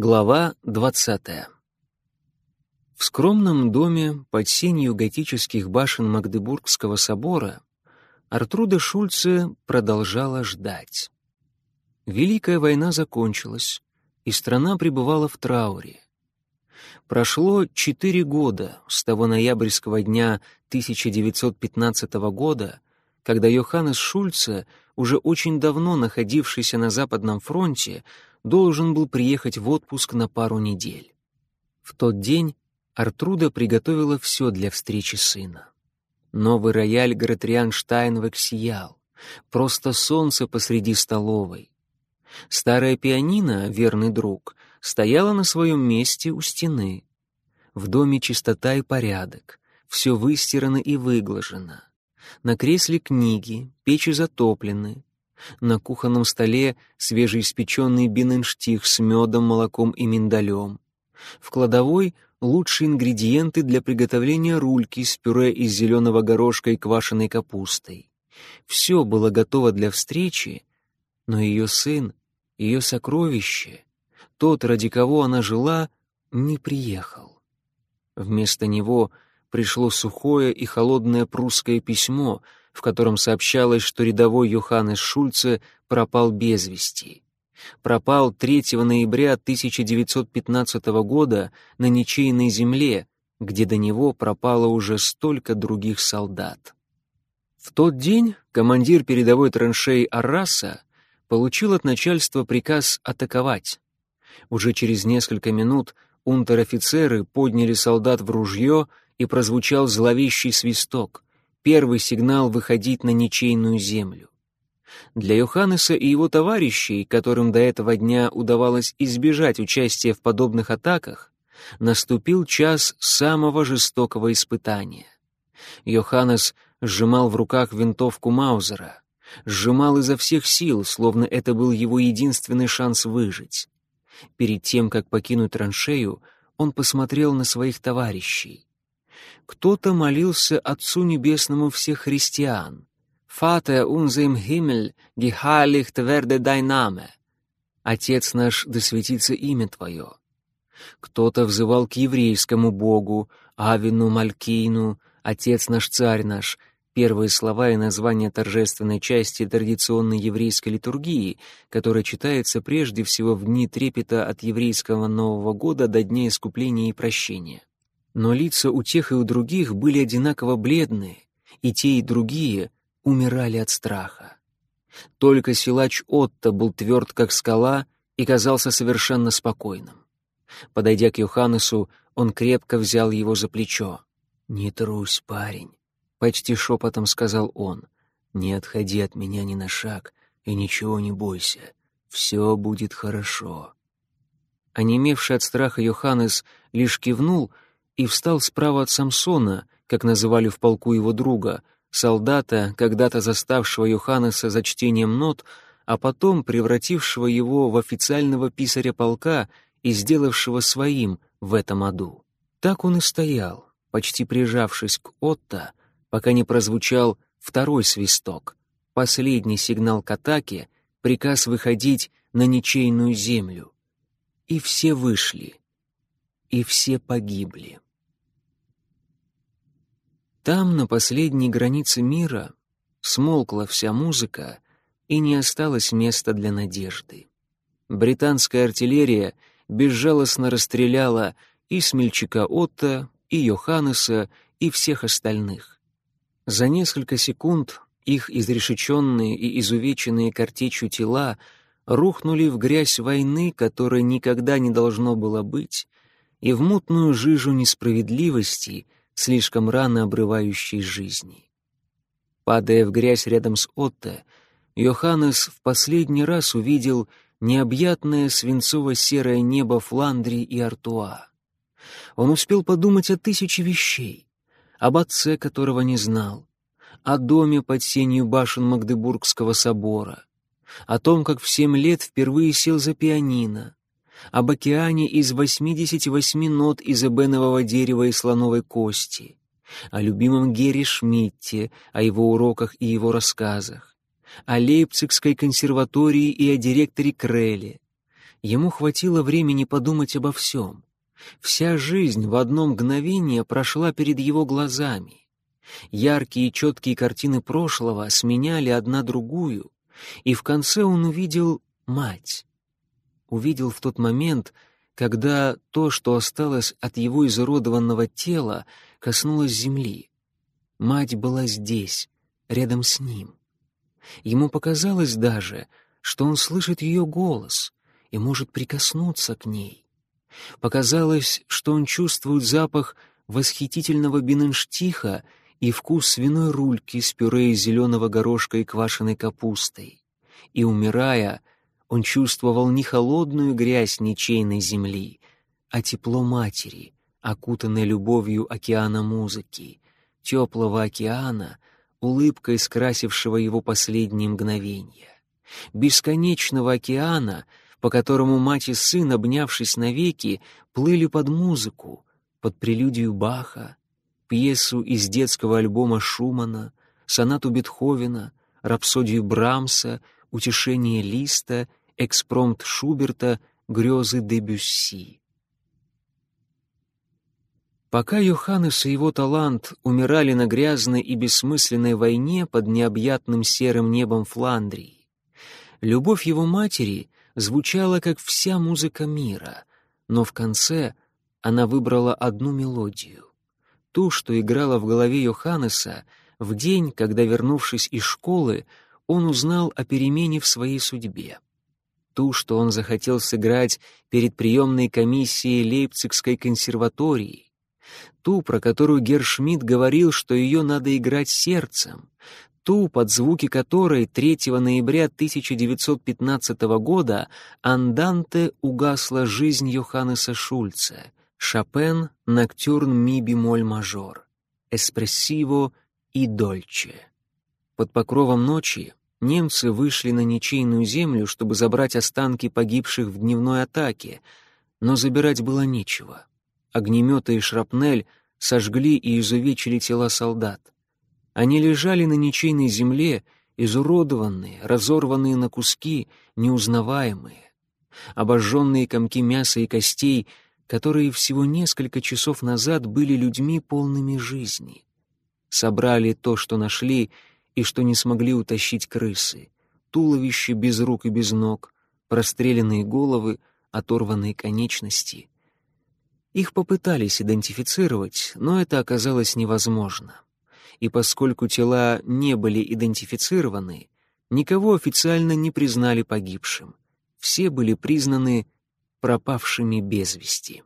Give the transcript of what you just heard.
Глава двадцатая. В скромном доме под сенью готических башен Магдебургского собора Артруда Шульце продолжала ждать. Великая война закончилась, и страна пребывала в трауре. Прошло четыре года с того ноябрьского дня 1915 года, когда Йоханнес Шульце, уже очень давно находившийся на Западном фронте, должен был приехать в отпуск на пару недель. В тот день Артруда приготовила все для встречи сына. Новый рояль Гратриан Штайнвек сиял. Просто солнце посреди столовой. Старая пианино, верный друг, стояла на своем месте у стены. В доме чистота и порядок, все выстирано и выглажено. На кресле книги, печи затоплены, на кухонном столе свежеиспеченный биненштих с медом, молоком и миндалем. В кладовой лучшие ингредиенты для приготовления рульки с пюре из зеленого горошка и квашеной капустой. Все было готово для встречи, но ее сын, ее сокровище, тот, ради кого она жила, не приехал. Вместо него пришло сухое и холодное прусское письмо — в котором сообщалось, что рядовой Йоханнес Шульце пропал без вести. Пропал 3 ноября 1915 года на ничейной земле, где до него пропало уже столько других солдат. В тот день командир передовой траншеи Арраса получил от начальства приказ атаковать. Уже через несколько минут унтер-офицеры подняли солдат в ружье, и прозвучал зловещий свисток первый сигнал выходить на ничейную землю. Для Йоханнеса и его товарищей, которым до этого дня удавалось избежать участия в подобных атаках, наступил час самого жестокого испытания. Йоханнес сжимал в руках винтовку Маузера, сжимал изо всех сил, словно это был его единственный шанс выжить. Перед тем, как покинуть траншею, он посмотрел на своих товарищей. Кто-то молился Отцу Небесному всех христиан. «Vater unser im Himmel, geheiligt werde dein Name». «Отец наш, да светится имя Твое». Кто-то взывал к еврейскому богу, Авину, Малькину, Отец наш, Царь наш, первые слова и названия торжественной части традиционной еврейской литургии, которая читается прежде всего в дни трепета от еврейского Нового года до Дня Искупления и Прощения но лица у тех и у других были одинаково бледные, и те и другие умирали от страха. Только силач Отто был тверд, как скала, и казался совершенно спокойным. Подойдя к Йоханнесу, он крепко взял его за плечо. «Не трусь, парень», — почти шепотом сказал он. «Не отходи от меня ни на шаг и ничего не бойся. Все будет хорошо». Онемевший от страха Йоханнес лишь кивнул — и встал справа от Самсона, как называли в полку его друга, солдата, когда-то заставшего Йоханнеса за чтением нот, а потом превратившего его в официального писаря полка и сделавшего своим в этом аду. Так он и стоял, почти прижавшись к Отто, пока не прозвучал второй свисток, последний сигнал к атаке, приказ выходить на ничейную землю. И все вышли, и все погибли. Там, на последней границе мира, смолкла вся музыка, и не осталось места для надежды. Британская артиллерия безжалостно расстреляла и смельчака Отто, и Йоханнеса, и всех остальных. За несколько секунд их изрешеченные и изувеченные картечью тела рухнули в грязь войны, которой никогда не должно было быть, и в мутную жижу несправедливости — слишком рано обрывающей жизни. Падая в грязь рядом с Отто, Йоханнес в последний раз увидел необъятное свинцово-серое небо Фландрии и Артуа. Он успел подумать о тысяче вещей, об отце, которого не знал, о доме под сенью башен Магдебургского собора, о том, как в семь лет впервые сел за пианино, об океане из 88 нот из эбенового дерева и слоновой кости, о любимом Гере Шмидте, о его уроках и его рассказах, о Лейпцигской консерватории и о директоре Креле. Ему хватило времени подумать обо всем. Вся жизнь в одно мгновение прошла перед его глазами. Яркие и четкие картины прошлого сменяли одна другую, и в конце он увидел мать. Увидел в тот момент, когда то, что осталось от его изуродованного тела, коснулось земли. Мать была здесь, рядом с ним. Ему показалось даже, что он слышит ее голос и может прикоснуться к ней. Показалось, что он чувствует запах восхитительного биненштиха и вкус свиной рульки с пюре из зеленого горошка и квашеной капустой. И, умирая, он чувствовал не холодную грязь ничейной земли, а тепло матери, окутанной любовью океана музыки, теплого океана, улыбкой скрасившего его последние мгновения, бесконечного океана, по которому мать и сын, обнявшись навеки, плыли под музыку, под прелюдию Баха, пьесу из детского альбома Шумана, сонату Бетховена, рапсодию Брамса, утешение Листа, экспромт Шуберта, грезы Дебюсси. Пока Йоханнес и его талант умирали на грязной и бессмысленной войне под необъятным серым небом Фландрии, любовь его матери звучала, как вся музыка мира, но в конце она выбрала одну мелодию, ту, что играла в голове Йоханнеса в день, когда, вернувшись из школы, он узнал о перемене в своей судьбе. Ту, что он захотел сыграть перед приемной комиссией Лейпцигской консерватории, ту, про которую Гершмидт говорил, что ее надо играть сердцем, ту, под звуки которой 3 ноября 1915 года анданте угасла жизнь Йоханнеса Шульца, Шопен «Ноктюрн ми бемоль мажор», «Эспрессиво» и «Дольче». Под покровом ночи немцы вышли на ничейную землю, чтобы забрать останки погибших в дневной атаке, но забирать было нечего. Огнеметы и шрапнель сожгли и изувечили тела солдат. Они лежали на ничейной земле, изуродованные, разорванные на куски, неузнаваемые. Обожженные комки мяса и костей, которые всего несколько часов назад были людьми полными жизни. Собрали то, что нашли и что не смогли утащить крысы. Туловище без рук и без ног, простреленные головы, оторванные конечности — их попытались идентифицировать, но это оказалось невозможно. И поскольку тела не были идентифицированы, никого официально не признали погибшим. Все были признаны пропавшими без вести.